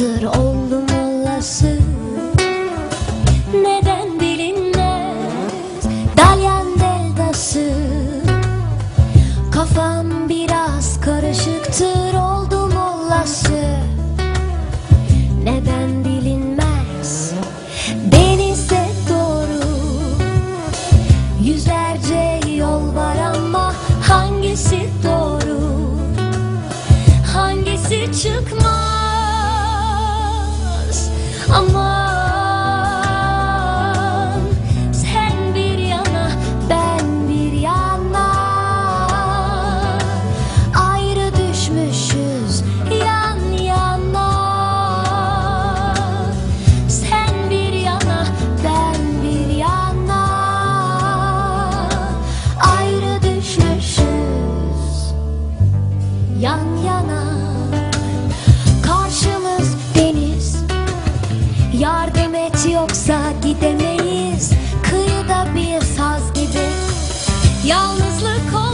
Yoktur oldum olası. Neden yan yana. Karşımız deniz. Yardım et yoksa gidemeyiz. Kıyıda bir saz gibi. Yalnızlık olur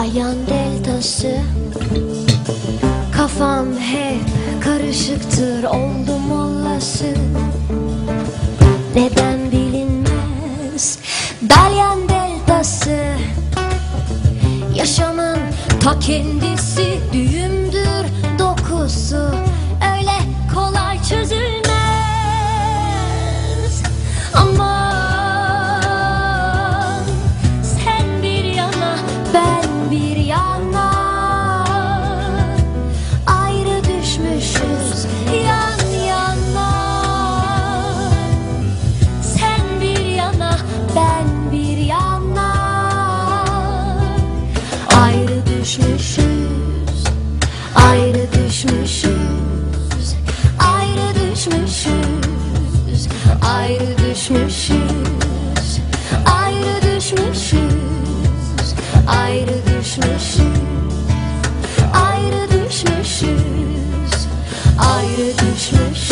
Aylan deltası. Kafam hep karışıktır oldu mollası Neden bilinmez? Dalyan deltası. Yaşamın ta kendisi düğümdür. Ayrı düşmüşüz Ayrı düşmüşüz Ayrı düşmüşüz Ayrı düşmüşüz Ayrı düşmüşüz Ayrı düşmüşüz Ayrı düşmüşüz.